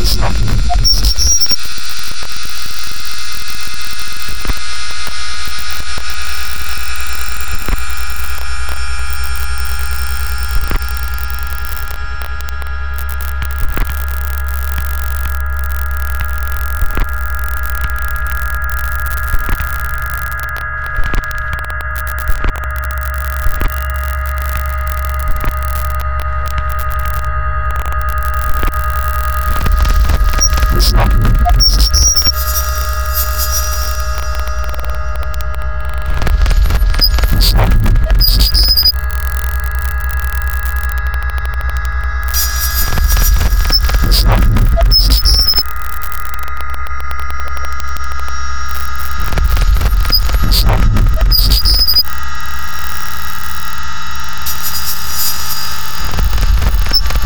is nothing.